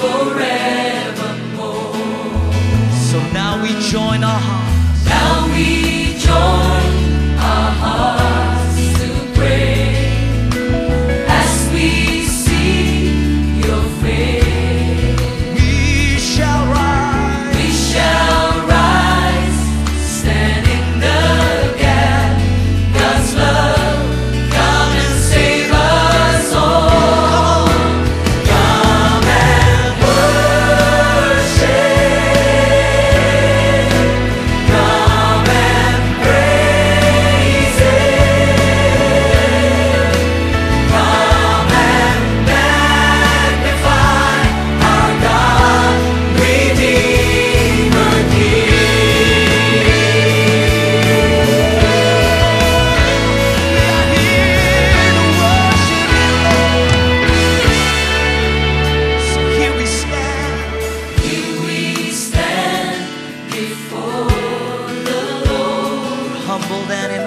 forevermore. So now we join our hearts. Now we than it